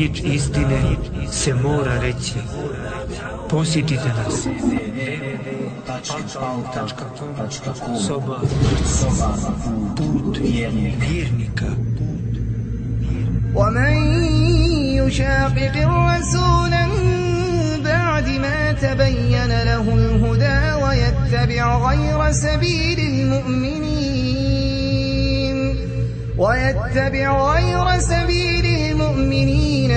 riječ istine se mora reći. Posjetite nas. Soba. Put vjernika. ومن يشاقق الرسول من بعد ما تبين له الهدى ويتبع غير سبيل المؤمنين ويتبع غير سبيل المؤمنين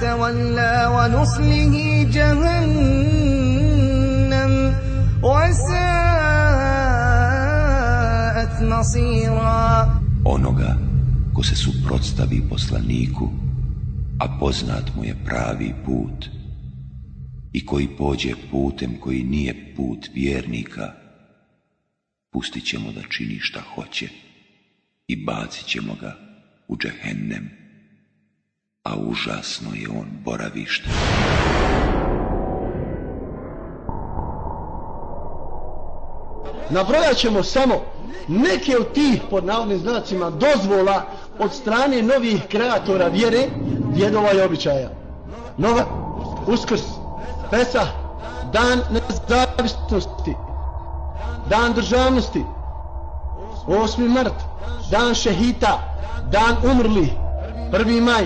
تولى ونصله جهنم وساءت مصيرا onoga ko se suprotstavi poslaniku, a poznat mu je pravi put, i koji pođe putem koji nije put vjernika, pustit ćemo da čini šta hoće i bacit ćemo ga u džehennem, a užasno je on boravište. Nabrojat ćemo samo neke od tih pod navodnim znacima dozvola od strane novih kreatora vjere, djedova i običaja. Nova, uskrs, pesa, dan nezavisnosti, dan državnosti, 8. mart, dan šehita, dan umrli, 1. maj,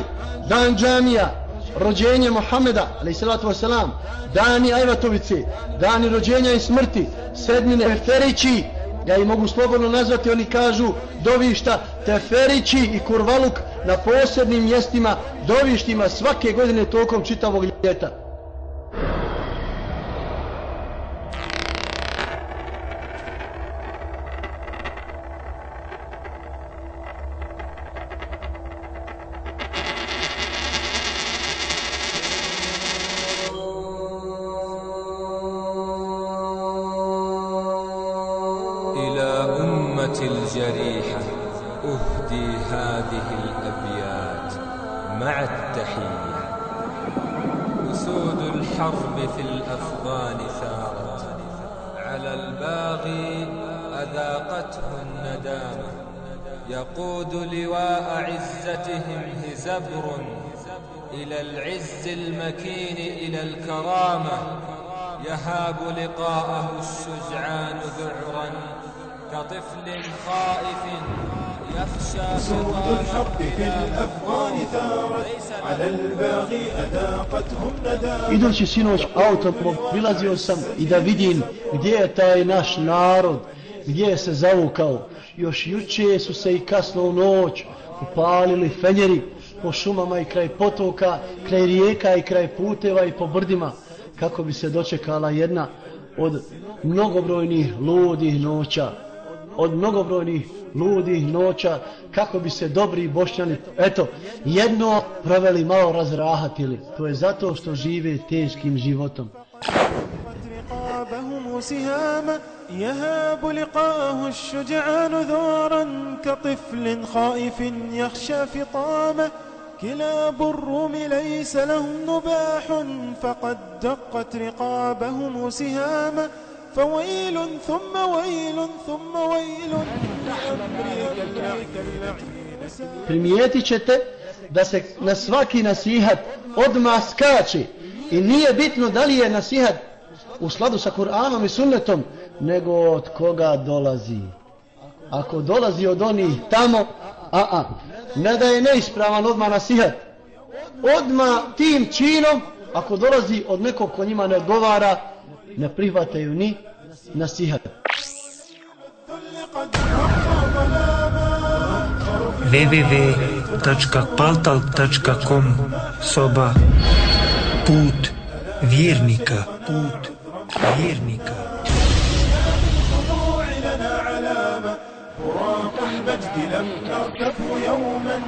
dan džamija, rođenje Mohameda, alaihissalatu wasalam, dani Ajvatovice, dani rođenja i smrti, sedmine Teferići, ja ih mogu slobodno nazvati, oni kažu dovišta Teferići i Kurvaluk na posebnim mjestima, dovištima svake godine tokom čitavog ljeta. المكين إلى الكرامة يهاب لقاءه الشجعان ذعرا كطفل خائف يخشى سود الحق في الأفغان ثارت على الباغي أذاقتهم ندامة Idući sinoć autom prilazio sam i da vidim gdje je taj naš narod, gdje je se zavukao. Još juče su se i kasno u noć upalili fenjeri po šumama i kraj potoka, kraj rijeka i kraj puteva i po brdima, kako bi se dočekala jedna od mnogobrojnih ludih noća. Od mnogobrojnih ludih noća, kako bi se dobri bošnjani, eto, jedno proveli malo razrahatili. To je zato što žive teškim životom. سهاما يهاب لقاءه الشجعان ذورا كطفل خائف يخشى فطاما كلاب الروم ليس لهم نباح فقد دقت رقابهم سهاما فويل ثم ويل ثم ويل Primijetit ćete da se na svaki nasihat odmah skače i nije bitno da li je nasihat u sladu sa Kur'anom i sunnetom, nego od koga dolazi. Ako dolazi od onih tamo, a a, ne da je neispravan odmah nasihat. Odmah tim činom, ako dolazi od nekog ko njima ne odgovara, ne prihvataju ni nasihat. www.paltal.com Soba Put vjernika Put vjernika المجد لم نركبه يوما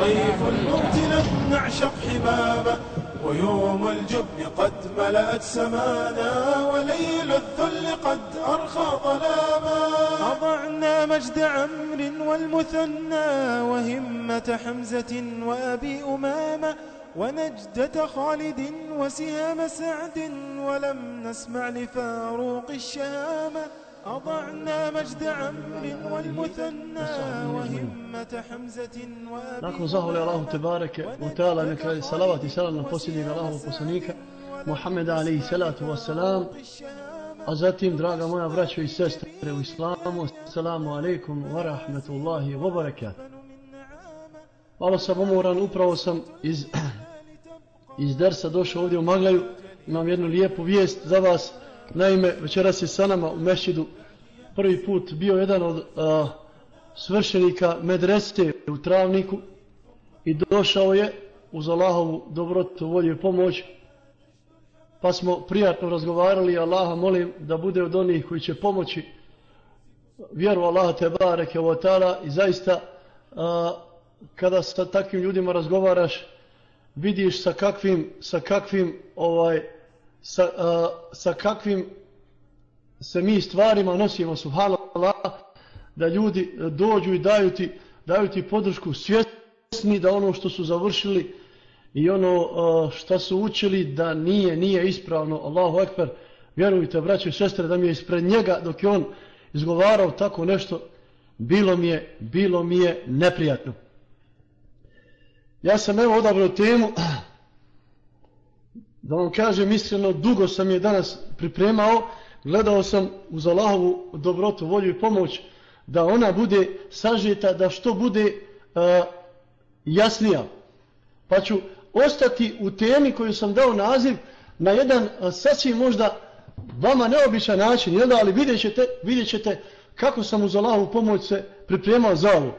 ضيف الموت لم نعشق حبابه ويوم الجبن قد ملأت سمانا وليل الذل قد أرخى ظلاما. أضعنا مجد عمرو والمثنى وهمة حمزة وأبي أمامة ونجدة خالد وسهام سعد ولم نسمع لفاروق الشامة أضعنا مجد عمرو والمثنى وهمة حمزة Nakon zahvali Allahu Tebareke u ta'ala neka je salavat i salam na posljednjeg Allahu poslanika Muhammeda alaihi salatu wassalam a zatim draga moja braćo i sestre u islamu assalamu alaikum wa rahmetullahi wa barakat malo sam umoran upravo sam iz iz dersa došao ovdje u Maglaju imam jednu lijepu vijest za vas naime večeras je sa nama u Mešidu prvi put bio jedan od a, svršenika medreste u Travniku i došao je uz Allahovu dobrotu, volju i pomoć pa smo prijatno razgovarali Allaha molim da bude od onih koji će pomoći vjeru Allaha te bareke o ta'ala i zaista a, kada sa takvim ljudima razgovaraš vidiš sa kakvim sa kakvim ovaj sa, a, sa kakvim se mi stvarima nosimo subhanallah da ljudi dođu i daju ti, daju ti podršku svjesni da ono što su završili i ono što su učili da nije nije ispravno. Allahu ekber vjerujte braće i sestre da mi je ispred njega dok je on izgovarao tako nešto bilo mi je bilo mi je neprijatno. Ja sam evo odabrao temu da vam kažem iskreno dugo sam je danas pripremao gledao sam uz Allahovu dobrotu, volju i pomoć da ona bude sažeta, da što bude uh, jasnija. Pa ću ostati u temi koju sam dao naziv na jedan uh, sasvim možda vama neobičan način, jel da, ali vidjet ćete, vidjet ćete kako sam uz Allahovu pomoć se pripremao za ovo.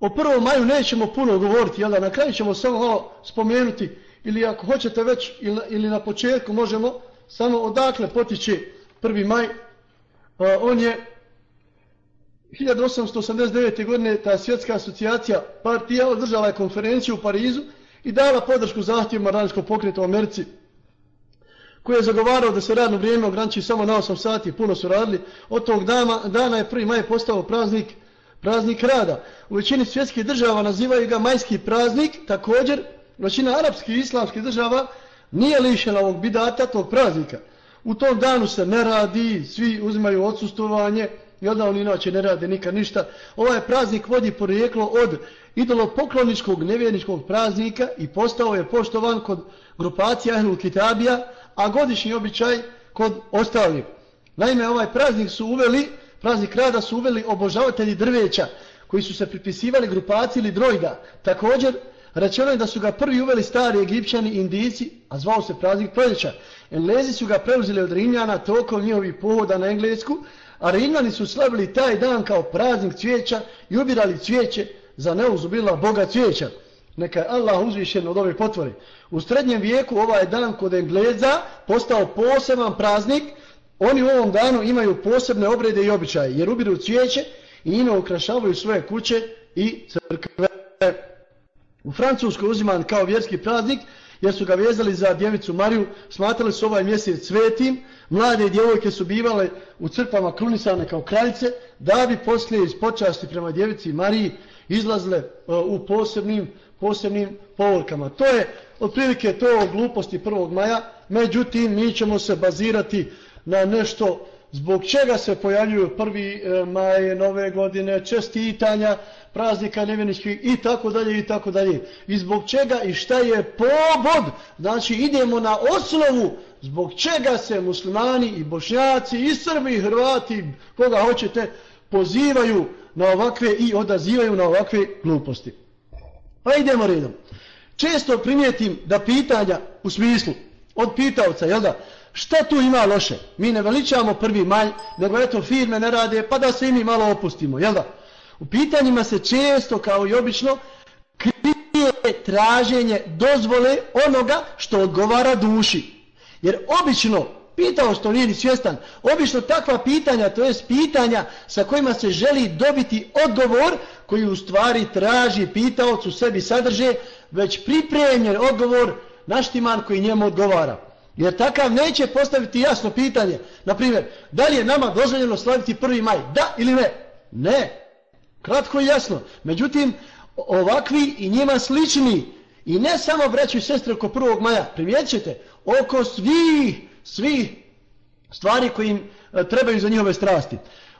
O prvom maju nećemo puno govoriti, jel da, na kraju ćemo samo malo spomenuti, ili ako hoćete već, ili, ili na početku možemo, samo odakle potiče 1. maj, e, on je 1889. godine ta svjetska asocijacija partija održala je konferenciju u Parizu i dala podršku zahtjevima radničkog pokreta u Americi koji je zagovarao da se radno vrijeme ograniči samo na 8 sati, puno su radili. Od tog dana, dana je 1. maj postao praznik, praznik rada. U većini svjetskih država nazivaju ga majski praznik, također većina arapskih i islamskih država nije lišena ovog bidata, tog praznika. U tom danu se ne radi, svi uzimaju odsustovanje, i onda oni inače ne rade nikad ništa. Ovaj praznik vodi porijeklo od idolopokloničkog nevjerničkog praznika i postao je poštovan kod grupacija Ahlul Kitabija, a godišnji običaj kod ostalih. Naime, ovaj praznik su uveli, praznik rada su uveli obožavatelji drveća, koji su se pripisivali grupaciji ili drojda. Također, Rečeno je da su ga prvi uveli stari egipćani indijici, a zvao se praznik proljeća. Englezi su ga preuzeli od Rimljana tokom njihovih pohoda na Englesku, a Rimljani su slavili taj dan kao praznik cvijeća i ubirali cvijeće za neuzubila Boga cvijeća. Neka je Allah uzvišen od ove potvore. U srednjem vijeku ovaj dan kod Engleza postao poseban praznik. Oni u ovom danu imaju posebne obrede i običaje, jer ubiru cvijeće i ino ukrašavaju svoje kuće i crkve u Francuskoj uziman kao vjerski praznik, jer su ga vezali za djevicu Mariju, smatrali su ovaj mjesec svetim, mlade djevojke su bivale u crpama krunisane kao kraljice, da bi poslije iz počasti prema djevici Mariji izlazle e, u posebnim, posebnim povorkama. To je otprilike to o gluposti 1. maja, međutim mi ćemo se bazirati na nešto zbog čega se pojavljuju prvi e, maje, maj, nove godine, čestitanja, praznika nevjeničkih i tako dalje i tako dalje. I zbog čega i šta je pobod, znači idemo na osnovu zbog čega se muslimani i bošnjaci i srbi i hrvati, koga hoćete, pozivaju na ovakve i odazivaju na ovakve gluposti. Pa idemo redom. Često primijetim da pitanja u smislu od pitavca, jel da, Šta tu ima loše? Mi ne veličamo prvi maj, nego eto firme ne rade, pa da se i mi malo opustimo, jel da? U pitanjima se često, kao i obično, krije traženje dozvole onoga što odgovara duši. Jer obično, pitao što nije ni svjestan, obično takva pitanja, to jest pitanja sa kojima se želi dobiti odgovor koji u stvari traži pitaoc u sebi sadrže, već pripremljen odgovor naštiman koji njemu odgovara. Jer takav neće postaviti jasno pitanje. Naprimjer, da li je nama dozvoljeno slaviti 1. maj? Da ili ne? Ne. Kratko i jasno. Međutim, ovakvi i njima slični, i ne samo braću i sestre oko 1. maja, primjećete, oko svih, svih stvari koje im e, trebaju za njihove strasti.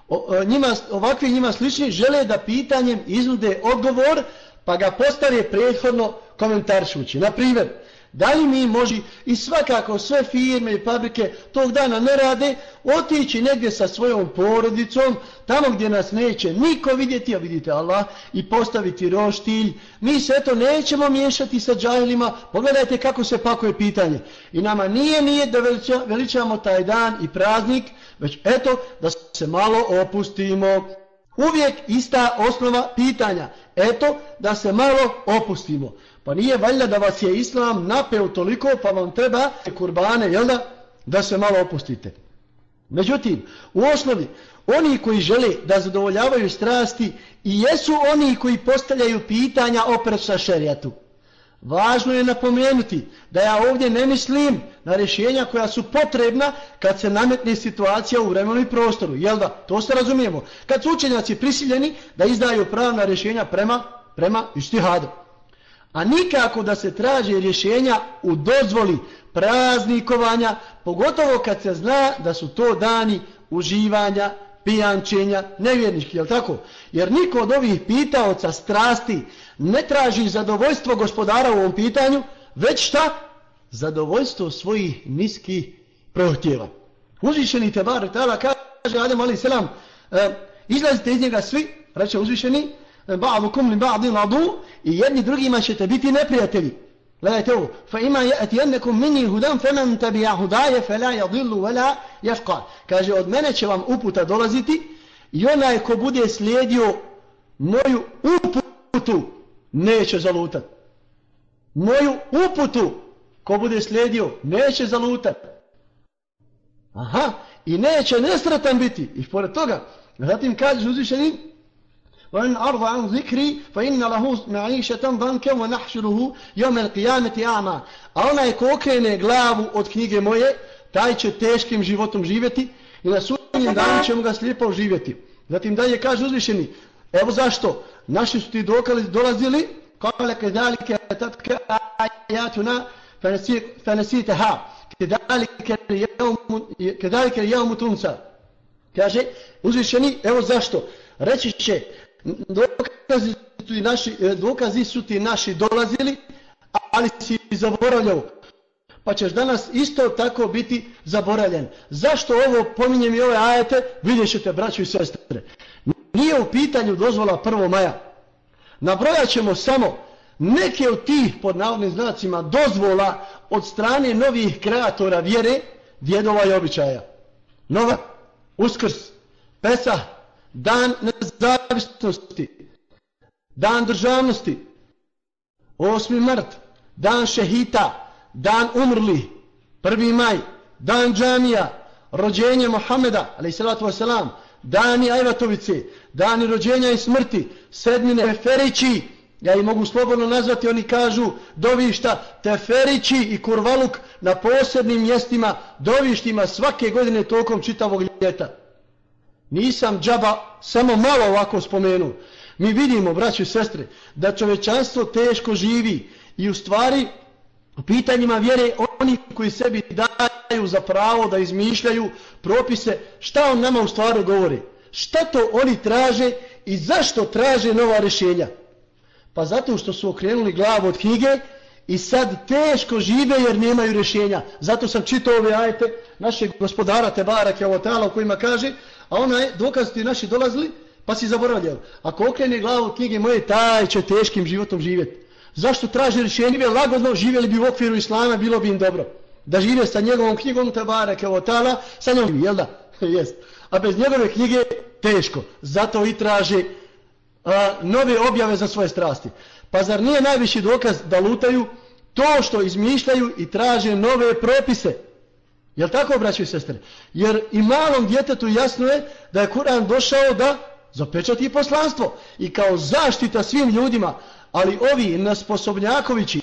O, e, njima, ovakvi njima slični žele da pitanjem iznude odgovor pa ga postare prethodno komentaršući. Na primjer, Da li mi može i svakako sve firme i fabrike tog dana ne rade, otići negdje sa svojom porodicom, tamo gdje nas neće niko vidjeti, a vidite Allah, i postaviti roštilj. Mi se to nećemo miješati sa džajlima, pogledajte kako se pakuje pitanje. I nama nije nije da veličamo taj dan i praznik, već eto da se malo opustimo. Uvijek ista osnova pitanja. Eto da se malo opustimo. Pa nije valjda da vas je islam napeo toliko pa vam treba kurbane, jel da? Da se malo opustite. Međutim, u osnovi, oni koji žele da zadovoljavaju strasti i jesu oni koji postavljaju pitanja opret sa šerijatu. Važno je napomenuti da ja ovdje ne mislim na rješenja koja su potrebna kad se nametne situacija u vremenu i prostoru. Jel da? To se razumijemo. Kad su učenjaci prisiljeni da izdaju pravna rješenja prema, prema ištihadu a nikako da se traže rješenja u dozvoli praznikovanja, pogotovo kad se zna da su to dani uživanja, pijančenja, nevjernički, jel tako? Jer niko od ovih pitaoca strasti ne traži zadovoljstvo gospodara u ovom pitanju, već šta? Zadovoljstvo svojih niskih prohtjeva. Uzvišeni Tebar Tala kaže Adem Ali Selam, e, izlazite iz njega svi, reče uzvišeni, ba'dukum li ba'din adu i jedni drugima ćete biti neprijatelji. Gledajte ovo. Fa ima ya'tiyannakum minni hudan faman tabi'a hudaya fala yadhillu wala yashqa. Kaže od mene će vam uputa dolaziti i onaj ko bude slijedio moju uputu neće zalutati. Moju uputu ko bude slijedio neće zalutati. Aha, i neće nesretan biti. I pored toga, zatim kaže uzvišeni, وإن أرض عن ذكري فإن له معيشة ضنكا ونحشره يوم القيامة أعمى a onaj ko okrene glavu od knjige moje, taj će teškim životom živjeti i na sudnjem danu ćemo ga slijepo živjeti. Zatim dalje kaže uzvišeni, evo zašto, naši su ti dokali dolazili, kale kedalike tatke ajatuna fanesite ha, kedalike jevmu tunca. Kaže, uzvišeni, evo zašto, reći će, dokazi su ti naši, e, dokazi su ti naši dolazili, ali si zaboravljao. Pa ćeš danas isto tako biti zaboravljen. Zašto ovo pominjem i ove ajete? Vidjet ćete, braćo i sestre. Nije u pitanju dozvola 1. maja. Nabrojat ćemo samo neke od tih, pod navodnim znacima, dozvola od strane novih kreatora vjere, djedova i običaja. Nova, uskrs, pesah, dan nezavisnosti, dan državnosti, 8. mart, dan šehita, dan umrli, 1. maj, dan džamija, rođenje Mohameda, ali salatu wasalam, dani Ajvatovice, dani rođenja i smrti, sedmine Teferići, ja ih mogu slobodno nazvati, oni kažu dovišta Teferići i Kurvaluk na posebnim mjestima, dovištima svake godine tokom čitavog ljeta. Nisam džaba samo malo ovako spomenuo. Mi vidimo, braći i sestre, da čovečanstvo teško živi i u stvari u pitanjima vjere oni koji sebi daju za pravo da izmišljaju propise, šta on nama u stvari govori? Šta to oni traže i zašto traže nova rješenja? Pa zato što su okrenuli glavu od knjige i sad teško žive jer nemaju rješenja. Zato sam čitao ove ajete našeg gospodara Tebara Kjavotala u kojima kaže a onaj dokaz ti naši dolazili, pa si zaboravljali. Ako okrene glavu knjige moje, taj će teškim životom živjeti. Zašto traži rješenje? Bi lagodno živjeli bi u okviru islama, bilo bi im dobro. Da žive sa njegovom knjigom, tabara, Kevotala, tala, sa njom, jel da? Jest. A bez njegove knjige, teško. Zato i traže a, nove objave za svoje strasti. Pa zar nije najviši dokaz da lutaju to što izmišljaju i traže nove propise? Jel tako, braći i sestre? Jer i malom djetetu jasno je da je Kur'an došao da zapečati poslanstvo i kao zaštita svim ljudima, ali ovi nasposobnjakovići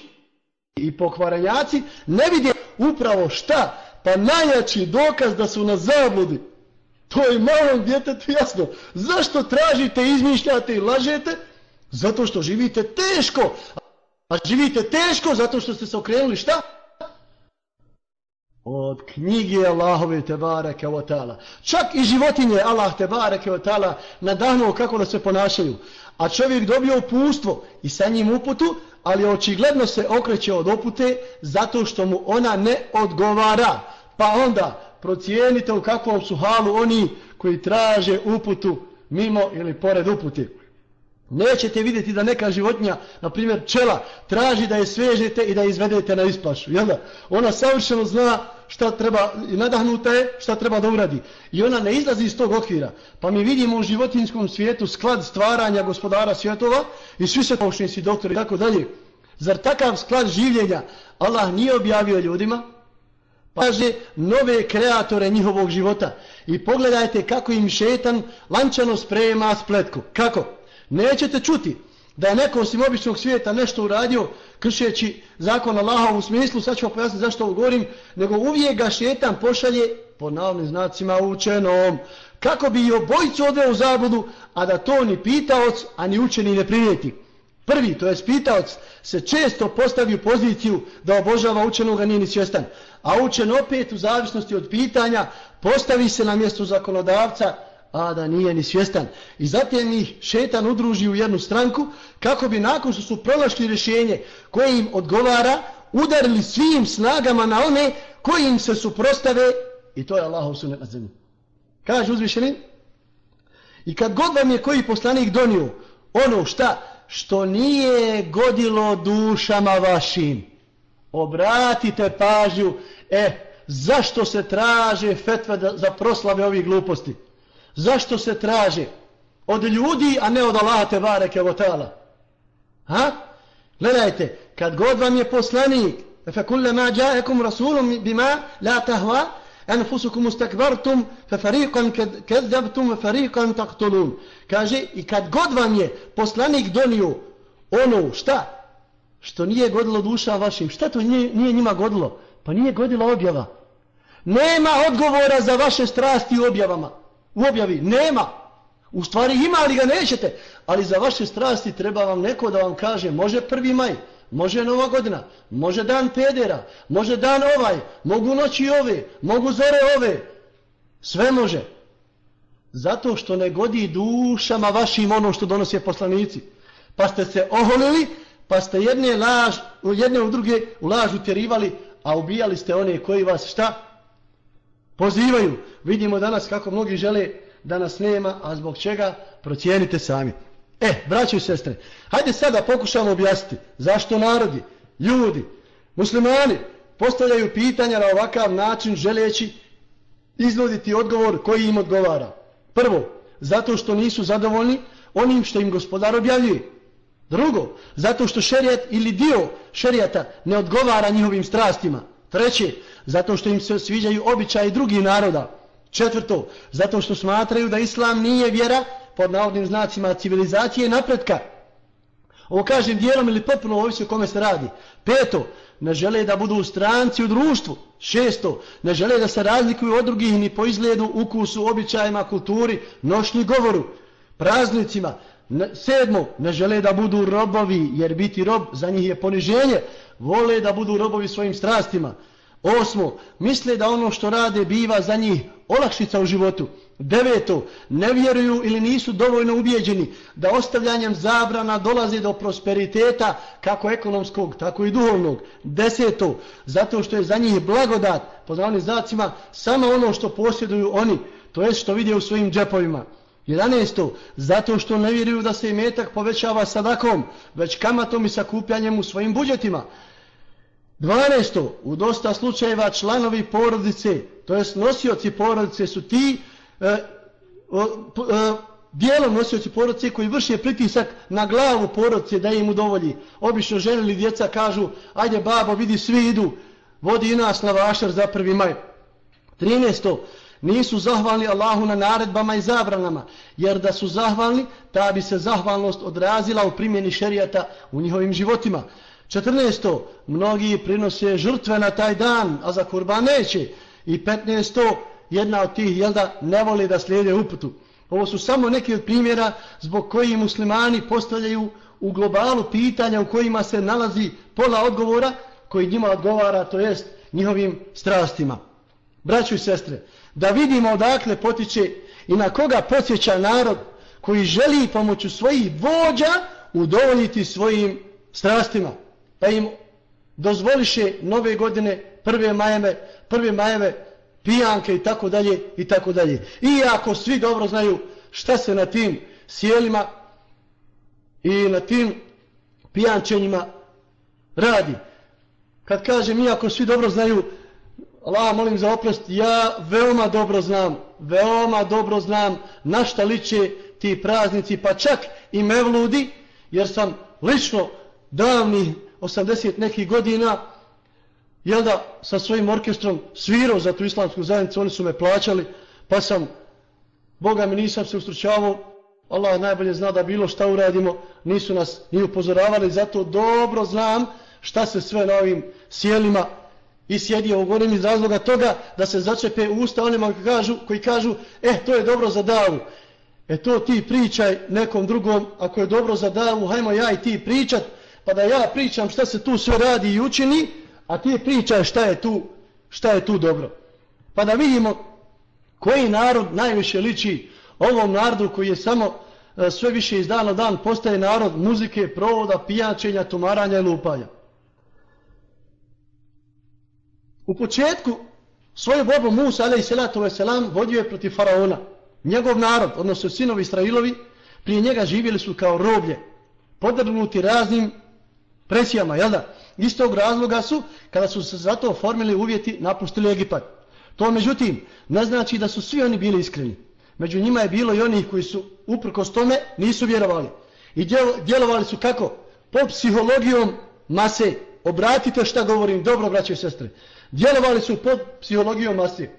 i pokvaranjaci ne vide upravo šta, pa najjači dokaz da su na zabludi. To je malom djetetu jasno. Zašto tražite, izmišljate i lažete? Zato što živite teško. A živite teško zato što ste se okrenuli šta? Od knjige Allahove Tebara Keotala. Čak i životinje Allah Tebara Keotala nadahnuo kako da se ponašaju. A čovjek dobio upustvo i sa njim uputu, ali očigledno se okreće od upute zato što mu ona ne odgovara. Pa onda procijenite u kakvom su halu oni koji traže uputu mimo ili pored upute. Nećete vidjeti da neka životinja, na primjer čela, traži da je svežete i da je izvedete na ispašu. Jel da? Ona savršeno zna šta treba, i nadahnuta je šta treba da uradi. I ona ne izlazi iz tog okvira. Pa mi vidimo u životinskom svijetu sklad stvaranja gospodara svjetova i svi se pošnici, doktori i tako dalje. Zar takav sklad življenja Allah nije objavio ljudima? Paže nove kreatore njihovog života. I pogledajte kako im šetan lančano sprema spletku. Kako? Nećete čuti da je neko osim običnog svijeta nešto uradio kršeći zakon Allaha u smislu, sad ću vam pojasniti zašto ovo govorim, nego uvijek ga šetan pošalje po navnim znacima učenom, kako bi i obojicu odveo u zabudu, a da to ni pitaoc, a ni učeni ne primijeti. Prvi, to je pitaoc, se često postavi u poziciju da obožava učenoga nije ni svjestan, a učen opet u zavisnosti od pitanja postavi se na mjestu zakonodavca, a da nije ni svjestan. I zatim ih šetan udruži u jednu stranku kako bi nakon što su pronašli rješenje koje im odgovara, udarili svim snagama na one koji im se suprostave i to je Allahov sunet na zemlji. Kaže uzvišeni i kad god vam je koji poslanik donio ono šta što nije godilo dušama vašim obratite pažnju e, zašto se traže fetve za proslave ovih gluposti Zašto se traže? Od ljudi, a ne od Allaha te bareke o ta'ala. Ha? Gledajte, kad god vam je poslanik, fe kulle ma rasulun rasulum bima la tahva, anfusukum ustakbartum, fe fariqan kadzabtum fe fariqan taqtulun. Kaže, i kad god vam je poslanik donio ono, šta? Što nije godilo duša vašim. Šta to nije, nije njima godilo? Pa nije godila objava. Nema odgovora za vaše strasti u objavama u objavi. Nema. U stvari ima, ali ga nećete. Ali za vaše strasti treba vam neko da vam kaže, može prvi maj, može nova godina, može dan pedera, može dan ovaj, mogu noći ove, mogu zore ove. Sve može. Zato što ne godi dušama vašim ono što donose poslanici. Pa ste se oholili, pa ste jedne, laž, jedne u druge u laž utjerivali, a ubijali ste one koji vas šta? Pozivaju. Vidimo danas kako mnogi žele da nas nema, a zbog čega procijenite sami. E, braći i sestre, hajde sada pokušamo objasniti zašto narodi, ljudi, muslimani postavljaju pitanja na ovakav način želeći iznuditi odgovor koji im odgovara. Prvo, zato što nisu zadovoljni onim što im gospodar objavljuje. Drugo, zato što šerijat ili dio šerijata ne odgovara njihovim strastima. Treće, zato što im se sviđaju običaji drugih naroda. Četvrto, zato što smatraju da islam nije vjera pod navodnim znacima civilizacije i napretka. Ovo kažem dijelom ili potpuno ovisi o kome se radi. Peto, ne žele da budu stranci u društvu. Šesto, ne žele da se razlikuju od drugih ni po izgledu, ukusu, običajima, kulturi, nošnji govoru, praznicima. Sedmo, ne žele da budu robovi, jer biti rob za njih je poniženje. Vole da budu robovi svojim strastima. Osmo, misle da ono što rade biva za njih olakšica u životu. Deveto, ne vjeruju ili nisu dovoljno ubijeđeni da ostavljanjem zabrana dolazi do prosperiteta kako ekonomskog, tako i duhovnog. Deseto, zato što je za njih blagodat, po znanim znacima, samo ono što posjeduju oni, to je što vide u svojim džepovima. Jedanesto, zato što ne vjeruju da se imetak povećava sadakom, već kamatom i sakupljanjem u svojim budžetima. 12. U dosta slučajeva članovi porodice, to jest nosioci porodice su ti e, o, e, dijelom nosioci porodice koji vrše pritisak na glavu porodice da im udovolji. Obično žene ili djeca kažu, ajde babo, vidi, svi idu, vodi i nas na vašar za prvi maj. 13. Nisu zahvalni Allahu na naredbama i zabranama, jer da su zahvalni, ta bi se zahvalnost odrazila u primjeni šerijata u njihovim životima. 14. Mnogi prinose žrtve na taj dan, a za kurban neće. I 15. Jedna od tih, jel da, ne voli da slijede uputu. Ovo su samo neki od primjera zbog koji muslimani postavljaju u globalu pitanja u kojima se nalazi pola odgovora koji njima odgovara, to jest njihovim strastima braću i sestre, da vidimo odakle potiče i na koga posjeća narod koji želi pomoću svojih vođa udovoljiti svojim strastima. Pa im dozvoliše nove godine, prve majeve, prve majeve, pijanke i tako dalje i tako dalje. Iako svi dobro znaju šta se na tim sjelima i na tim pijančenjima radi. Kad kažem iako svi dobro znaju Allah molim za oprost, ja veoma dobro znam, veoma dobro znam na šta liče ti praznici, pa čak i mevludi, jer sam lično davnih 80 nekih godina, jel da, sa svojim orkestrom svirao za tu islamsku zajednicu, oni su me plaćali, pa sam, Boga mi nisam se ustručavao, Allah najbolje zna da bilo šta uradimo, nisu nas ni upozoravali, zato dobro znam šta se sve na ovim sjelima i sjedio u gorim iz razloga toga da se začepe u usta onima koji kažu, koji kažu, eh, to je dobro za davu. E to ti pričaj nekom drugom, ako je dobro za davu, hajmo ja i ti pričat, pa da ja pričam šta se tu sve radi i učini, a ti pričaj šta je tu, šta je tu dobro. Pa da vidimo koji narod najviše liči ovom narodu koji je samo e, sve više iz dana dan postaje narod muzike, provoda, pijačenja, tumaranja i lupanja. U početku svoju borbu Musa alaih salatu wasalam vodio je protiv faraona. Njegov narod, odnosno sinovi Israilovi, prije njega živjeli su kao roblje, podrgnuti raznim presijama, jel da? Istog razloga su, kada su se zato oformili uvjeti, napustili Egipat. To, međutim, ne znači da su svi oni bili iskreni. Među njima je bilo i onih koji su, uprkos tome, nisu vjerovali. I djelovali su kako? Po psihologijom mase. Obratite šta govorim, dobro, braće i sestre djelovali su pod psihologijom masi.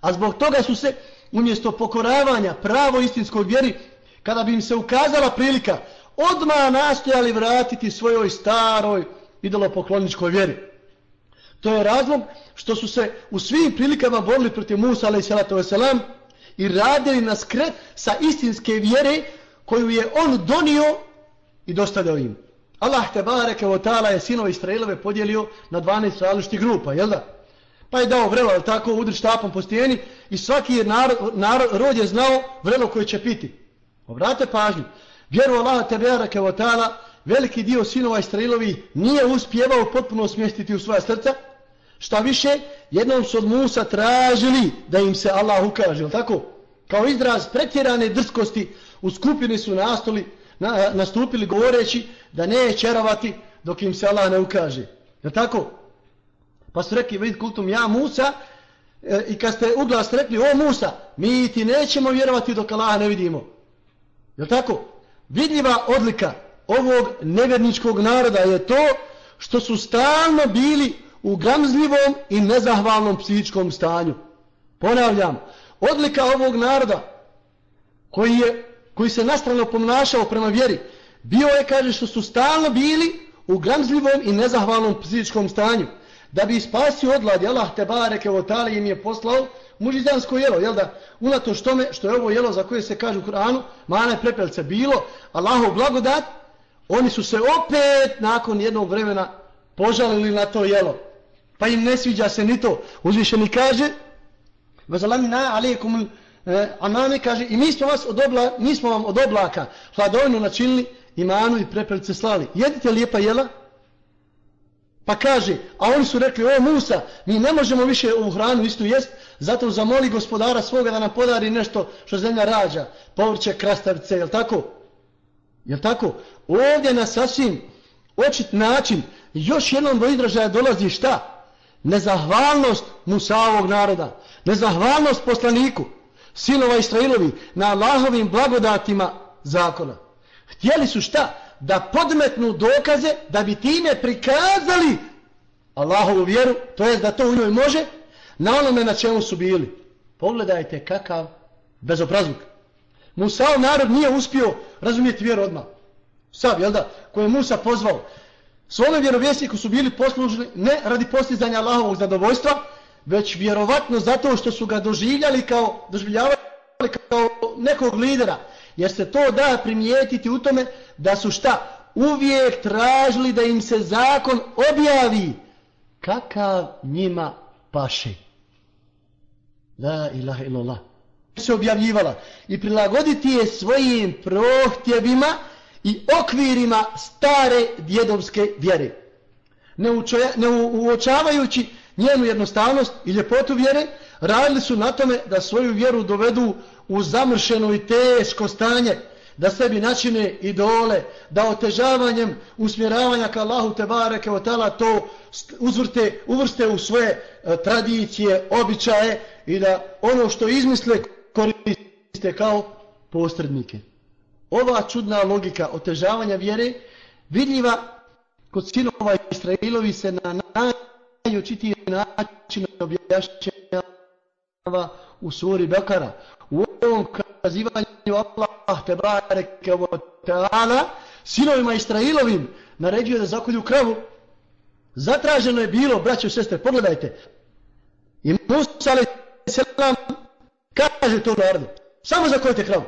A zbog toga su se, umjesto pokoravanja pravo istinskoj vjeri, kada bi im se ukazala prilika, odmah nastojali vratiti svojoj staroj idolopokloničkoj vjeri. To je razlog što su se u svim prilikama borili protiv Musa a.s. i radili na skret sa istinske vjere koju je on donio i dostavljao im. Allah te bareke o ta'ala je sinove Israilove podijelio na 12 različitih grupa, jel da? Pa je dao vrelo, tako, udri štapom po stijeni i svaki je narod, narod, rod je znao vrelo koje će piti. Obrate pažnju. Vjeru Allah te bareke o ta'ala, veliki dio sinova Israilovi nije uspjevao potpuno smjestiti u svoja srca, šta više, jednom su od Musa tražili da im se Allah ukaže, jel tako? Kao izraz pretjerane drskosti u skupini su nastali na, nastupili govoreći da ne čerovati dok im se Allah ne ukaže. Je tako? Pa su rekli, vid kultum, ja Musa, e, i kad ste u glas rekli, o Musa, mi ti nećemo vjerovati dok Allah ne vidimo. Je tako? Vidljiva odlika ovog nevjerničkog naroda je to što su stalno bili u gramzljivom i nezahvalnom psihičkom stanju. Ponavljam, odlika ovog naroda koji je koji se nastrano pomnašao prema vjeri, bio je, kaže, što su stalno bili u gramzljivom i nezahvalnom psihičkom stanju. Da bi spasio odlad, Allah te bareke o tali im je poslao mužizansko jelo, jel da? Unato što, me, što je ovo jelo za koje se kaže u Kur'anu, mane prepelce bilo, Allahov blagodat, oni su se opet nakon jednog vremena požalili na to jelo. Pa im ne sviđa se ni to. Uzvišeni kaže, vazalamina alaikum e, amame kaže i mi smo, vas od obla, mi smo vam od oblaka hladovinu načinili imanu i prepelice slali. Jedite lijepa jela? Pa kaže, a oni su rekli, o Musa, mi ne možemo više ovu hranu istu jest, zato zamoli gospodara svoga da nam podari nešto što zemlja rađa, povrće, krastavice, jel tako? Jel tako? Ovdje na sasvim očit način, još jednom do izražaja dolazi šta? Nezahvalnost Musa ovog naroda, nezahvalnost poslaniku, sinova Israilovi na Allahovim blagodatima zakona. Htjeli su šta? Da podmetnu dokaze da bi time prikazali Allahovu vjeru, to jest da to u njoj može, na onome na čemu su bili. Pogledajte kakav bezobrazluk. Musao narod nije uspio razumjeti vjeru odmah. Sav, jel da? Koje je Musa pozvao. Svome vjerovjesniku su bili poslužili ne radi postizanja Allahovog zadovoljstva, već vjerovatno zato što su ga doživljali kao, doživljavali kao nekog lidera. Jer se to da primijetiti u tome da su šta? uvijek tražili da im se zakon objavi kakav njima paše. La ilaha illallah. Se objavljivala i prilagoditi je svojim prohtjevima i okvirima stare djedovske vjere. Ne, učoja, ne uočavajući njenu jednostavnost i ljepotu vjere, radili su na tome da svoju vjeru dovedu u zamršeno i teško stanje, da sebi načine idole, da otežavanjem usmjeravanja ka Allahu Tebareke bareke tala to uzvrte, uvrste u svoje e, tradicije, običaje i da ono što izmisle koriste kao posrednike. Ova čudna logika otežavanja vjere vidljiva kod sinova Israilovi se na najučitiji način objašnjava u suri Bekara. U ovom kazivanju Allah te bareke wa ta'ala sinovima Israilovim naređuje da zakolju kravu. Zatraženo je bilo, braćo i sestre, pogledajte. I Musa a.s. kaže to narodu. Samo zakoljite kravu.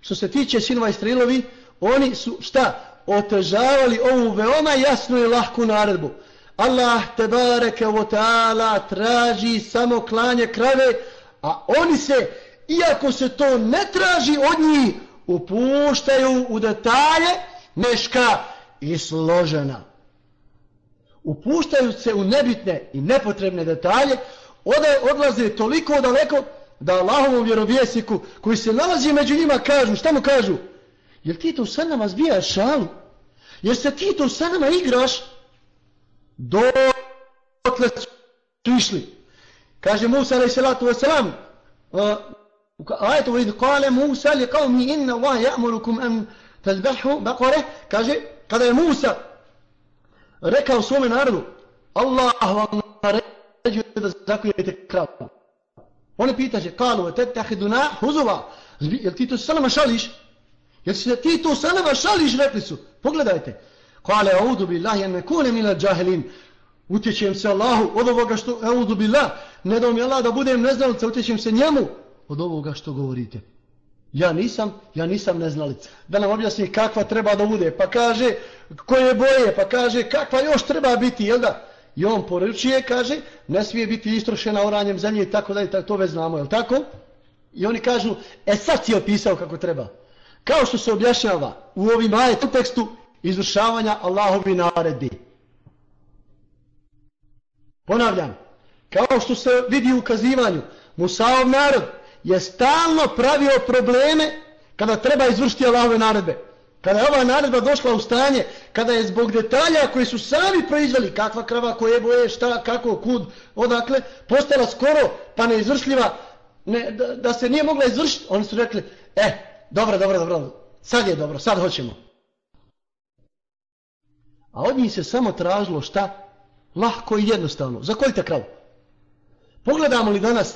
Što se tiče sinova Israilovi, oni su šta? Otežavali ovu veoma jasnu i lahku naredbu. Allah te bareke wa ta'ala traži samo klanje krave, a oni se iako se to ne traži od njih, upuštaju u detalje meška i složena. Upuštaju se u nebitne i nepotrebne detalje, odlaze toliko daleko da Allahovom vjerovjesniku koji se nalazi među njima kažu, šta mu kažu? Jel ti to sa nama zbijaš šalu? Jel se ti to sa nama igraš? Dotle su išli. Kaže Musa alaih salatu wasalam, ajetu vid kale Musa li qavmi inna Allah ja'murukum an tazbahu bakore kaže kada je Musa rekao svome narodu Allah vam naređuje da zakujete kravu. Oni pitaše kalu tetahiduna huzuva? Jel ti to sa nama šališ? Jel si ti to sa nama šališ? Rekli su pogledajte kale audu billahi an nekune mila džahelin. utječem se Allahu od ovoga što audu billah ne da mi Allah da budem neznalica utječem se njemu od ovoga što govorite. Ja nisam, ja nisam neznalica. Da nam objasni kakva treba da bude. Pa kaže koje boje, pa kaže kakva još treba biti, jel da? I on poručuje, kaže, ne smije biti istrošena oranjem zemlje i tako da to već znamo, jel tako? I oni kažu, e sad si opisao kako treba. Kao što se objašnjava u ovim ajetu tekstu izvršavanja Allahovi naredbi. Ponavljam, kao što se vidi u ukazivanju, Musaov narod je stalno pravio probleme kada treba izvršiti Allahove naredbe. Kada je ova naredba došla u stanje, kada je zbog detalja koji su sami proizveli, kakva krava, koje boje, šta, kako, kud, odakle, postala skoro pa neizvršljiva, ne, da, da se nije mogla izvršiti, oni su rekli, e, dobro, dobro, dobro, sad je dobro, sad hoćemo. A od njih se samo tražilo šta? Lahko i jednostavno. Za koji te krav? Pogledamo li danas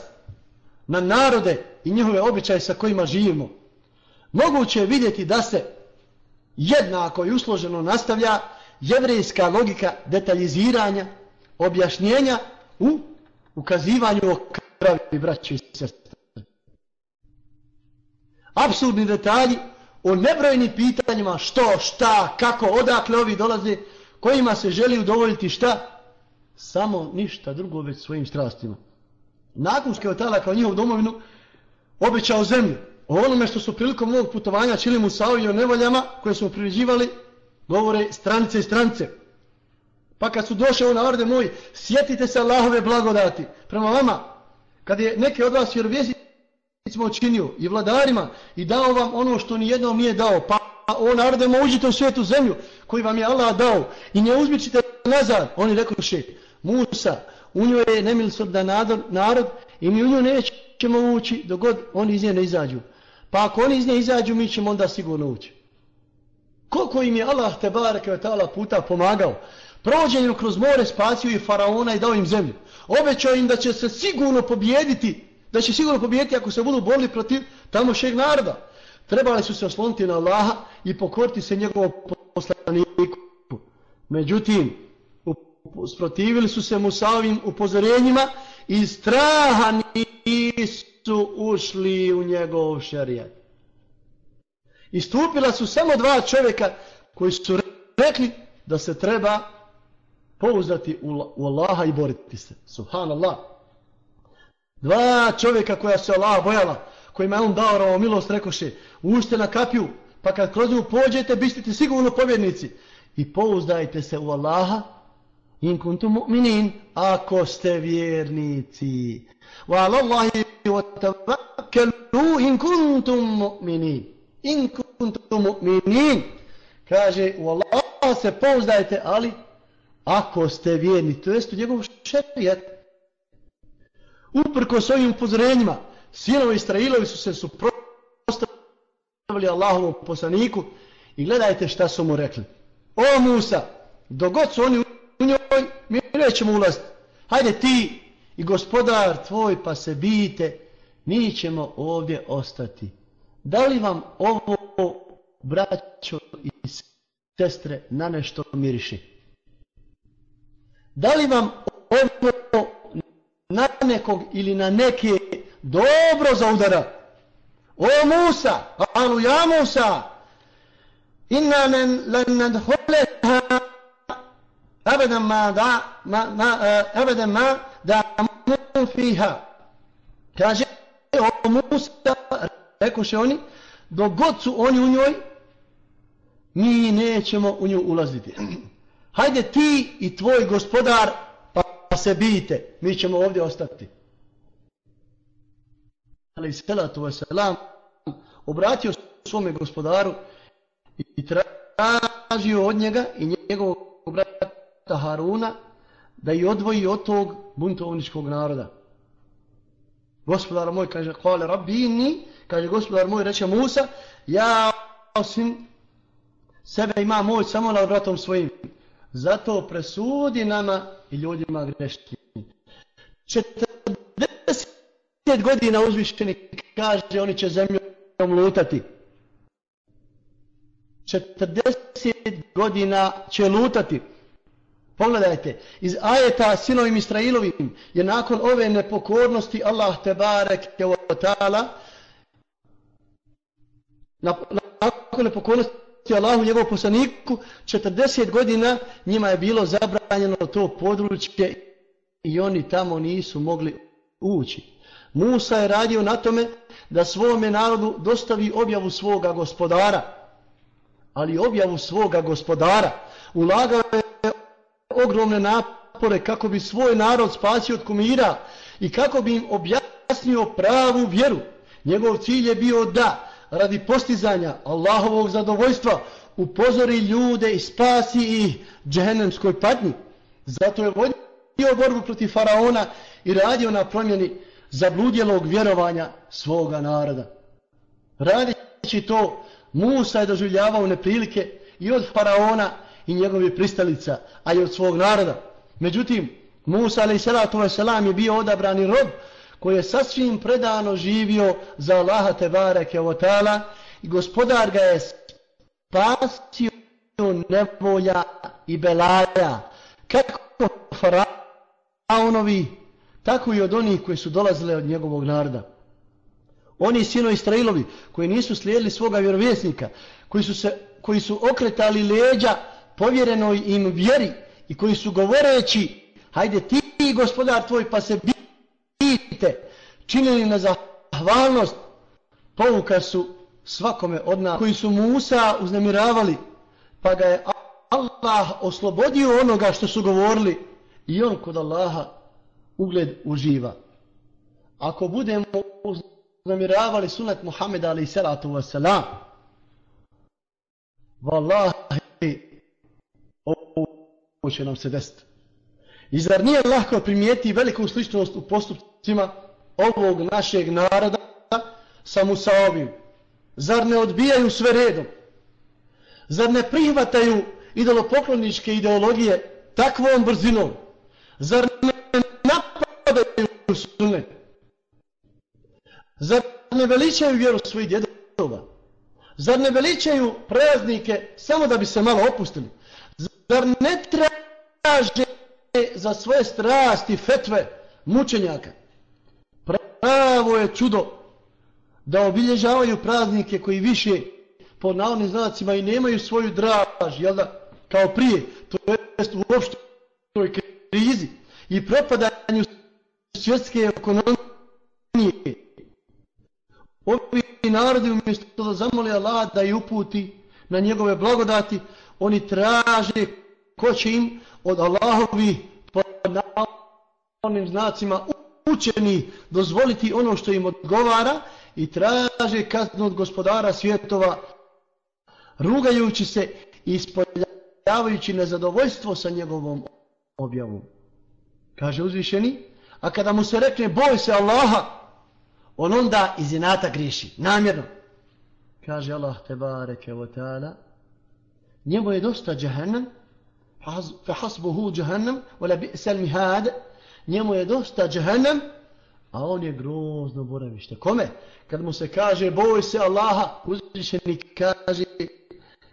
na narode i njihove običaje sa kojima živimo, moguće je vidjeti da se jednako i usloženo nastavlja jevrijska logika detaljiziranja, objašnjenja u ukazivanju o kravi braću i sestre. Absurdni detalji o nebrojnim pitanjima što, šta, kako, odakle ovi dolaze, kojima se želi udovoljiti šta, samo ništa drugo već svojim strastima nakon što je otala kao njihov domovinu, obećao zemlju. O onome što su prilikom ovog putovanja čili Musao i o nevoljama koje smo priređivali, govore stranice i stranice. Pa kad su došli na orde moji, sjetite se Allahove blagodati prema vama. Kad je neki od vas smo učinio i vladarima i dao vam ono što ni jednom nije dao, pa o narodemo uđite u svetu zemlju koju vam je Allah dao i ne uzmičite nazad. Oni rekoše, Musa, u njoj je nemilosrdan narod i mi u nju nećemo ući dok god oni iz nje ne izađu. Pa ako oni iz nje izađu, mi ćemo onda sigurno ući. Koliko im je Allah te barake ta'ala puta pomagao, prođenjem kroz more spasio i faraona i dao im zemlju. Obećao im da će se sigurno pobijediti, da će sigurno pobijeti ako se budu borili protiv tamošeg naroda. Trebali su se osloniti na Allaha i pokoriti se njegovom poslaniku. Međutim, usprotivili su se Musaovim upozorenjima i straha nisu ušli u njegov šarijat. Istupila su samo dva čovjeka koji su rekli da se treba pouzdati u Allaha i boriti se. Subhanallah. Dva čovjeka koja se Allah bojala, kojima je on dao ravo milost, rekoše, ušte na kapiju, pa kad kroz nju pođete, bistite sigurno pobjednici. I pouzdajte se u Allaha, in kuntum mu'minin, ako ste vjernici. Wa alallahi wa tavakkalu in kuntum mu'minin. In kuntum mu'minin. Kaže, u Allaha se pouzdajte, ali ako ste vjerni, to jest u njegov šerijat. Uprko s ovim upozorenjima, sinovi Israilovi su se suprostavili Allahovom poslaniku i gledajte šta su mu rekli. O Musa, dogod su oni u njoj, mi nećemo ulaziti. Hajde ti i gospodar tvoj pa se bijite, mi ćemo ovdje ostati. Da li vam ovo, braćo i sestre, na nešto miriši? Da li vam ovo na nekog ili na neke dobro zaudara? O Musa, anu ja Musa, inna lan nadhuleha abadan ma da ma, ma uh, abadan ma da mu fiha. Kaže o Musa, rekoše oni, dok god su oni u njoj, mi nećemo u nju ulaziti hajde ti i tvoj gospodar se bijte, mi ćemo ovdje ostati. Ali salatu wasalam obratio svome gospodaru i tražio od njega i njegovog brata Haruna da i odvoji od tog buntovničkog naroda. Gospodar moj kaže, hvale rabini, kaže gospodar moj, reče Musa, ja osim sebe ima moć samo nad vratom svojim. Zato presudi nama i ljudima greški. 40 godina uzvišeni kaže oni će zemljom lutati. 40 godina će lutati. Pogledajte, iz ajeta sinovim Israilovim je nakon ove nepokornosti Allah te barek je ta'ala nakon nepokornosti Allahu njegov poslaniku 40 godina njima je bilo zabranjeno to područje i oni tamo nisu mogli ući. Musa je radio na tome da svome narodu dostavi objavu svoga gospodara. Ali objavu svoga gospodara ulagao je ogromne napore kako bi svoj narod spasio od kumira i kako bi im objasnio pravu vjeru. Njegov cilj je bio da radi postizanja Allahovog zadovoljstva upozori ljude i spasi ih džehennemskoj patnji. Zato je vodio borbu protiv faraona i radio na promjeni zabludjelog vjerovanja svoga naroda. Radići to, Musa je doživljavao neprilike i od faraona i njegovi pristalica, a i od svog naroda. Međutim, Musa alaih salatu wasalam je bio odabrani rob koji je sasvim predano živio za Allaha te bareke i gospodar ga je spasio nevolja i belaja kako faraonovi tako i od onih koji su dolazile od njegovog naroda. Oni sino Israilovi koji nisu slijedili svoga vjerovjesnika koji su, se, koji su okretali leđa povjerenoj im vjeri i koji su govoreći hajde ti gospodar tvoj pa se vidite, činili na zahvalnost, povuka su svakome od nas koji su Musa uznemiravali, pa ga je Allah oslobodio onoga što su govorili i on kod Allaha ugled uživa. Ako budemo uznemiravali sunet Muhammeda ali salatu wasalam, vallahi, ovo će nam se desiti. I zar nije lahko primijeti veliku sličnost u postupcima ovog našeg naroda sa Musaovim? Zar ne odbijaju sve redom? Zar ne prihvataju idolopokloničke ideologije takvom brzinom? Zar ne napadaju sunet? Zar ne veličaju vjeru svojih djedova? Zar ne veličaju praznike samo da bi se malo opustili? Zar ne traže za svoje strasti, fetve, mučenjaka. Pravo je čudo da obilježavaju praznike koji više po navodnim znacima i nemaju svoju draž, jel da, kao prije, to jest u opštoj krizi i propadanju svjetske ekonomije. Ovi narodi umjesto da zamoli Allah da ih uputi na njegove blagodati, oni traže ko će im od Allahovi po navodnim znacima učeni dozvoliti ono što im odgovara i traže kaznu od gospodara svjetova rugajući se i ispoljavajući nezadovoljstvo sa njegovom objavom. Kaže uzvišeni, a kada mu se rekne boj se Allaha, on onda iz inata griješi, namjerno. Kaže Allah tebareke wa ta'ala, njemu je dosta džahannam, fa جهنم ولا بئس المهاد njemu je dosta džahannam, a on je grozno boravište. Kome? Kad mu se kaže boj se Allaha, uzvišeni kaže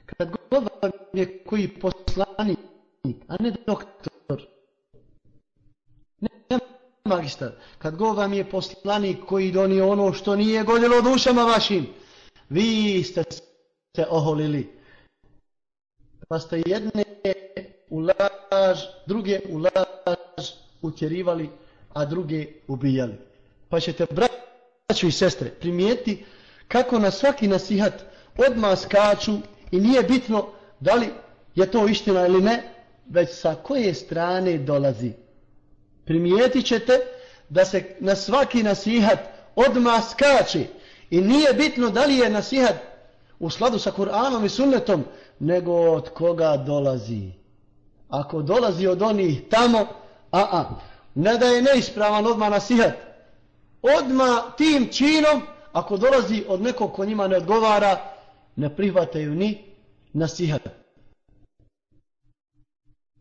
kad god vam je koji poslanik, a ne doktor, ne magistar, kad god vam je poslanik koji donio ono što nije godilo dušama vašim, vi ste se oholili. Pa ste jedne u laž, druge u laž utjerivali, a druge ubijali. Pa ćete, braću i sestre, primijeti kako na svaki nasihat odmah skaču i nije bitno da li je to istina ili ne, već sa koje strane dolazi. Primijetit ćete da se na svaki nasihat odmah skače i nije bitno da li je nasihat u sladu sa Kur'anom i sunnetom, nego od koga dolazi. Ako dolazi od onih tamo, a a, ne da je neispravan odmah nasihat, odmah tim činom, ako dolazi od nekog ko njima ne odgovara, ne prihvataju ni nasihat.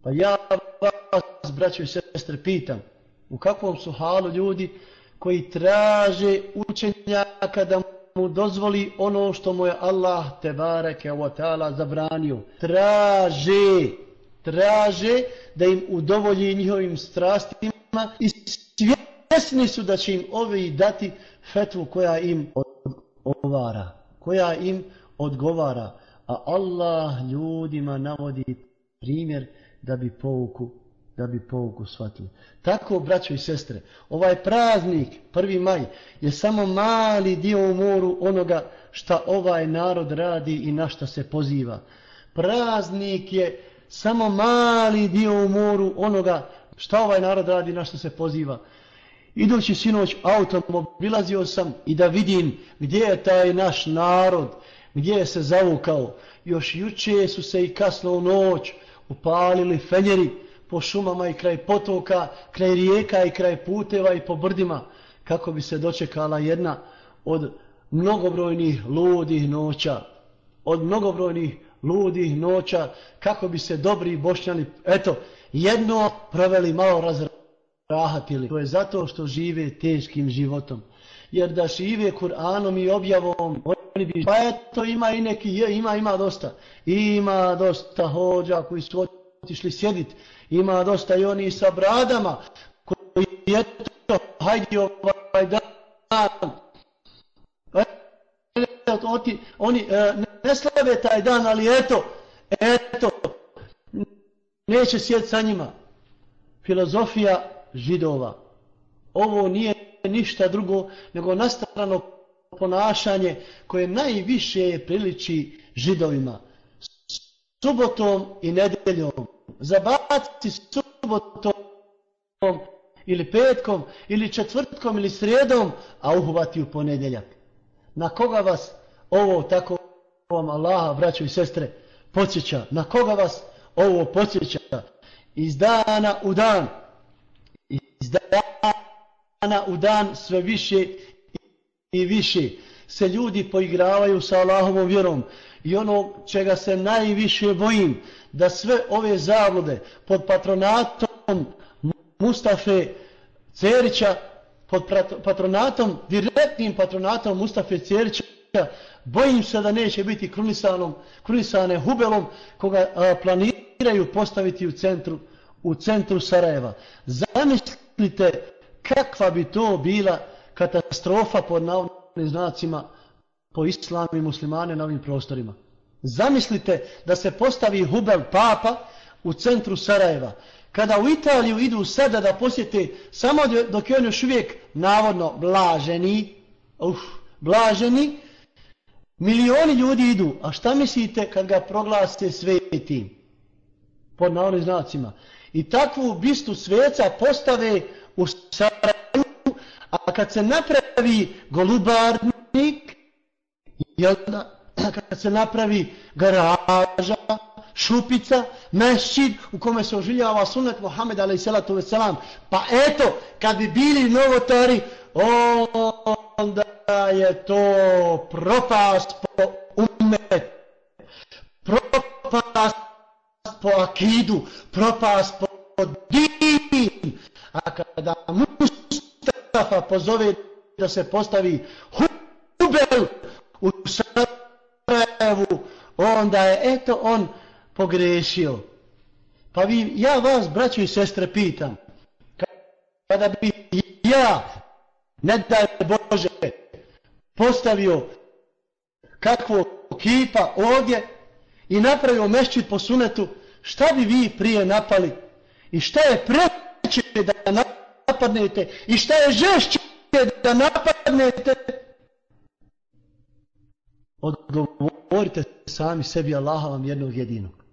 Pa ja vas, braćo i sestre, pitam, u kakvom su halu ljudi koji traže učenja kada mu dozvoli ono što mu je Allah te bareke wa ta'ala zabranio. Traže, traže da im udovolji njihovim strastima i svjesni su da će im ovi dati fetvu koja im odgovara. Koja im odgovara. A Allah ljudima navodi primjer da bi pouku da bi pouku shvatili. Tako, braćo i sestre, ovaj praznik, 1. maj, je samo mali dio u moru onoga šta ovaj narod radi i na šta se poziva. Praznik je samo mali dio u moru onoga šta ovaj narod radi na što se poziva. Idući sinoć autom obilazio sam i da vidim gdje je taj naš narod, gdje je se zavukao. Još juče su se i kasno u noć upalili fenjeri, po šumama i kraj potoka, kraj rijeka i kraj puteva i po brdima, kako bi se dočekala jedna od mnogobrojnih ludih noća, od mnogobrojnih ludih noća, kako bi se dobri bošnjani, eto, jedno proveli malo razrahatili. To je zato što žive teškim životom. Jer da žive Kur'anom i objavom, oni bi, pa eto, ima i neki, je, ima, ima dosta. Ima dosta hođa koji su otišli sjediti ima dosta i oni sa bradama koji eto, hajde ovaj dan. Oni, oni e, ne slave taj dan, ali eto, eto, neće sjeti sa njima. Filozofija židova. Ovo nije ništa drugo nego nastrano ponašanje koje najviše priliči židovima. Subotom i nedeljom zabaci subotom ili petkom ili četvrtkom ili srijedom, a uhvati u ponedeljak. Na koga vas ovo tako vam Allaha, braćo i sestre, podsjeća? Na koga vas ovo podsjeća? Iz dana u dan, iz dana u dan sve više i više se ljudi poigravaju sa Allahovom vjerom i ono čega se najviše bojim, da sve ove zavlode pod patronatom Mustafe Cerića, pod patronatom, direktnim patronatom Mustafe Cerića, bojim se da neće biti krunisanom, krunisane hubelom koga a, planiraju postaviti u centru, u centru Sarajeva. Zamislite kakva bi to bila katastrofa pod navodnim znacima po islamu i muslimane na ovim prostorima. Zamislite da se postavi Hubel Papa u centru Sarajeva. Kada u Italiju idu sada da posjete, samo dok je on još uvijek navodno blaženi, uf, blaženi, milioni ljudi idu. A šta mislite kad ga proglaste svetim? Pod navodnim znacima. I takvu bistu sveca postave u Sarajevu, a kad se napravi golubarnik, jel da, kad se napravi garaža, šupica, mešćid u kome se ožiljava sunet Mohamed veselam. Pa eto, kad bi bili novotari, onda je to propast po umet, propast po akidu, propast po din. A kada Mustafa pozove da se postavi hubel u Sarajevu, onda je eto on pogrešio. Pa vi, ja vas, braćo i sestre, pitam, kada bi ja, ne daj Bože, postavio kakvo kipa ovdje i napravio mešćit po sunetu, šta bi vi prije napali? I šta je preće da napadnete? I šta je žešće da napadnete? Odgovorite sami sebi Allaha vam jednog jedinog.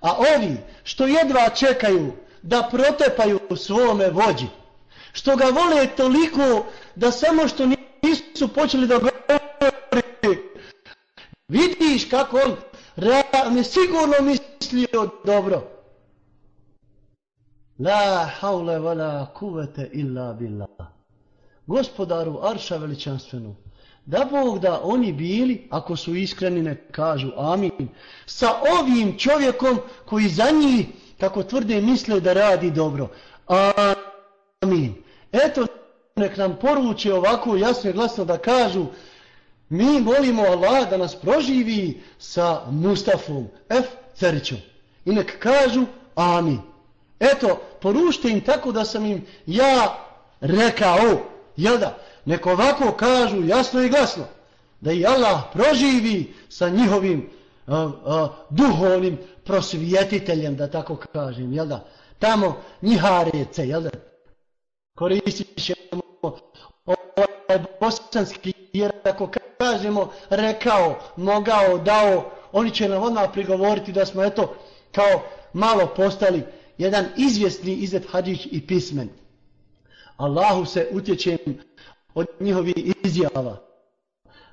A ovi što jedva čekaju da protepaju svome vođi, što ga vole toliko da samo što nisu počeli da govori, vidiš kako on realno sigurno mislio dobro. La haule wala kuvete illa billah. Gospodaru Arša veličanstvenu, da Bog da oni bili, ako su iskreni ne kažu amin, sa ovim čovjekom koji za njih, kako tvrde, misle da radi dobro. Amin. Eto, nek nam poruče ovako jasno i glasno da kažu, mi molimo Allah da nas proživi sa Mustafom, F. Cerićom. I nek kažu amin. Eto, porušte im tako da sam im ja rekao, jel da? Nek ovako kažu jasno i glasno da i Allah proživi sa njihovim a, a, duhovnim prosvjetiteljem, da tako kažem, jel da? Tamo njiharece, jel da? Koristit ćemo ovaj bosanski, jer ako kažemo rekao, mogao, dao, oni će nam odmah prigovoriti da smo eto kao malo postali jedan izvjesni izet Hadžić i pismen. Allahu se utječem od njihovih izjava.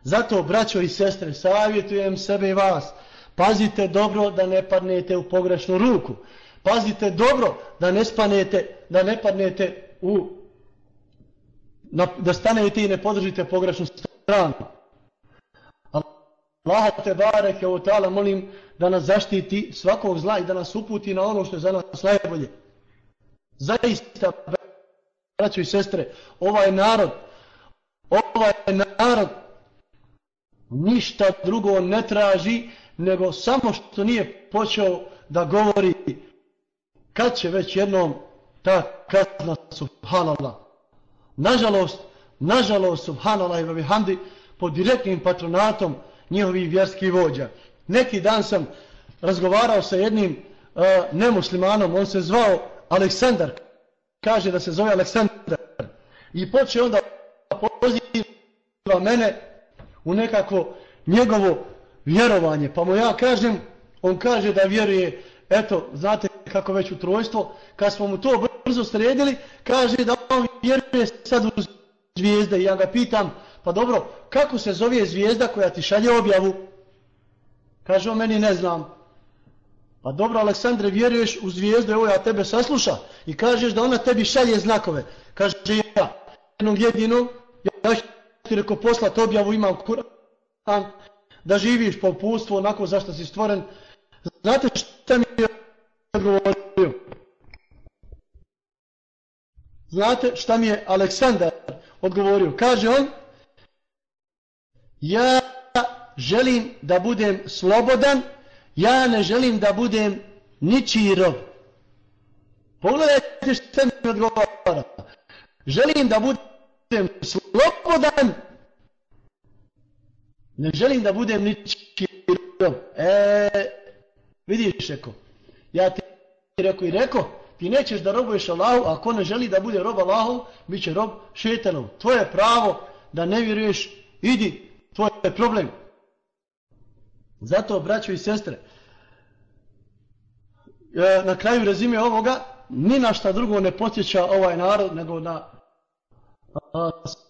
Zato, braćo i sestre, savjetujem sebe i vas, pazite dobro da ne padnete u pogrešnu ruku. Pazite dobro da ne spanete, da ne padnete u na, da stanete i ne podržite pogrešnu stranu. Allah te bareke u ta'ala molim da nas zaštiti svakog zla i da nas uputi na ono što je za nas najbolje. Zaista, braćo i sestre, ovaj narod, ovaj narod ništa drugo ne traži nego samo što nije počeo da govori kad će već jednom ta kazna subhanallah. Nažalost, nažalost subhanallah i vabihamdi pod direktnim patronatom njihovih vjerskih vođa. Neki dan sam razgovarao sa jednim uh, nemuslimanom, on se zvao Aleksandar, kaže da se zove Aleksandar i počeo onda poziva mene u nekako njegovo vjerovanje. Pa mu ja kažem, on kaže da vjeruje, eto, znate kako već u trojstvo, kad smo mu to brzo sredili, kaže da on vjeruje sad u zvijezde. I ja ga pitam, pa dobro, kako se zove zvijezda koja ti šalje objavu? Kaže on, meni ne znam. Pa dobro, Aleksandre, vjeruješ u zvijezdu, evo ja tebe sasluša i kažeš da ona tebi šalje znakove. Kaže ja, jednog jedinog, ja ću ti reko poslat objavu, imam kuran, da živiš po pustvu onako zašto si stvoren. Znate šta mi je odgovorio? Znate šta mi je Aleksandar odgovorio? Kaže on, ja želim da budem slobodan, ja ne želim da budem ničiji rob. Pogledajte šta mi odgovara. Želim da budem slobodan, Ne želim da budem ničiji rob. E, vidiš, Eko, ja ti rekao i rekao, ti nećeš da robuješ Allahu, a ako ne želi da bude rob Allahu, bit će rob šetanov. Tvoje pravo da ne vjeruješ, idi, tvoj je problem. Zato, braćo i sestre, e, na kraju rezime ovoga, ni na šta drugo ne podsjeća ovaj narod, nego na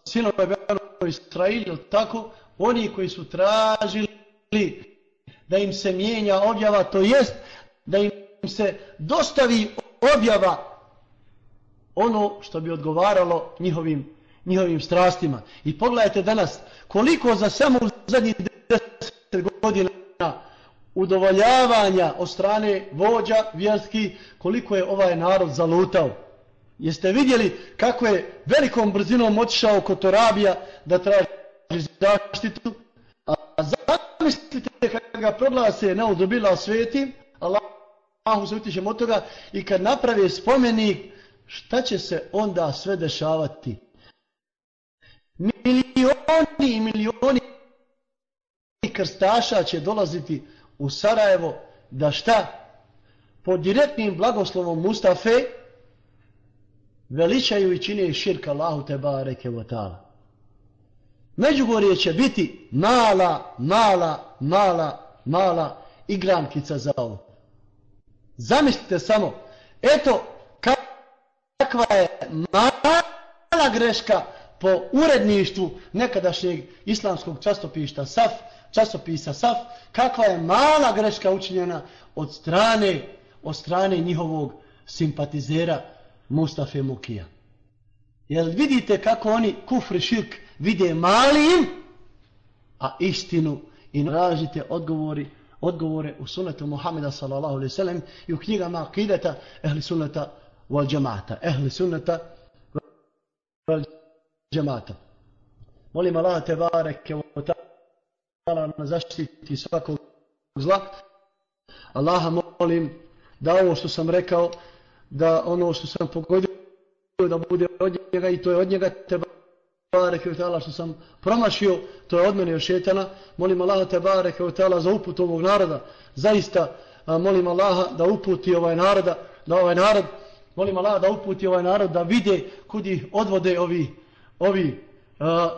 sinove Beno Israili, tako, oni koji su tražili da im se mijenja objava, to jest da im se dostavi objava ono što bi odgovaralo njihovim, njihovim strastima. I pogledajte danas koliko za samo zadnjih deset godina udovoljavanja od strane vođa vjerski, koliko je ovaj narod zalutao. Jeste vidjeli kako je velikom brzinom otišao kod Torabija da traži zaštitu? A zamislite kada ga proglase na udobila Allah Allahu se utiše od toga i kad napravi spomenik, šta će se onda sve dešavati? Milioni i milioni krstaša će dolaziti u Sarajevo da šta? Po direktnim blagoslovom Mustafe veličaju i čine širk Allahu te bareke wa ta'ala. Međugorje će biti mala, mala, mala, mala igrankica za ovo. Zamislite samo, eto kakva je mala greška po uredništvu nekadašnjeg islamskog častopišta SAF, časopisa SAF, kakva je mala greška učinjena od strane, od strane njihovog simpatizera Mustafa Mukija. Jel vidite kako oni kufri širk vide malim, a istinu i nražite odgovori odgovore u sunetu Muhammeda sallallahu alaihi sallam i u knjigama akideta ehli sunneta wal džemata. Ehli sunneta wal džemata. Molim Allah te bareke u ta'ala na zaštiti svakog zla. Allaha molim da ovo što sam rekao, da ono što sam pogodio da bude od njega i to je od njega te bareke Tebareke ta'ala što sam promašio, to je od mene još šetana. Molim Allaha te bareke za uput ovog naroda. Zaista a, molim Allaha da uputi ovaj naroda, da ovaj narod, molim Allaha da uputi ovaj narod da vide kud ih odvode ovi, ovi a,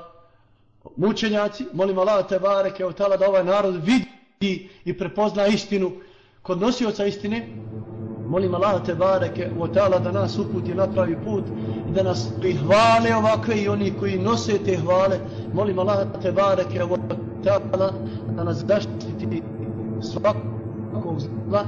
mučenjaci. Molim Allaha te bareke da ovaj narod vidi i prepozna istinu kod nosioca istine. Molim Allah te bareke u ta'ala da nas uputi na pravi put i da nas prihvale ovakve i oni koji nose te hvale. Molim Allah te bareke u ta'ala da nas zaštiti svakog zla.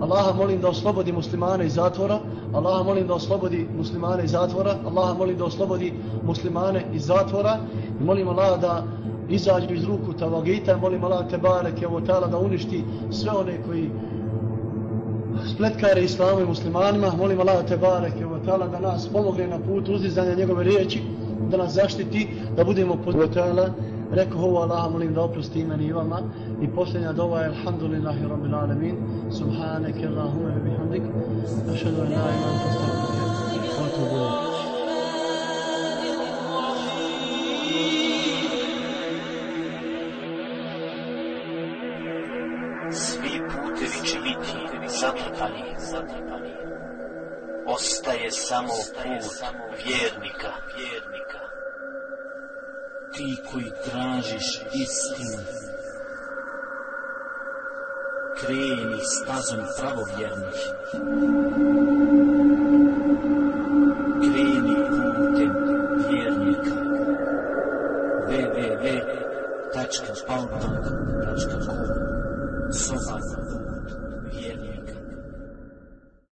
Allaha molim da oslobodi muslimane iz zatvora. Allaha molim da oslobodi muslimane iz zatvora. Allaha molim da oslobodi muslimane iz zatvora. I molim Allah da izađu iz ruku tavagita. Molim Allah te bareke u ta'ala da uništi sve one koji spletkare islamu i muslimanima. Molim Allah te bareke wa ta'ala da nas pomogne na putu uzdizanja njegove riječi, da nas zaštiti, da budemo pod ta'ala. Rekao ovo Allah, molim da oprosti imeni i vama. I posljednja dova je Alhamdulillahi Rabbil Alamin. Subhaneke Allahumma bihamdik. Ašadu an la ilaha illa anta astaghfiruka wa atubu ilayk. zatrpani. Ostaje samo put vjernika. vjernika. Ti koji tražiš istinu, kreni stazom pravovjernih. Kreni putem vjernika. www.pautak.com Soba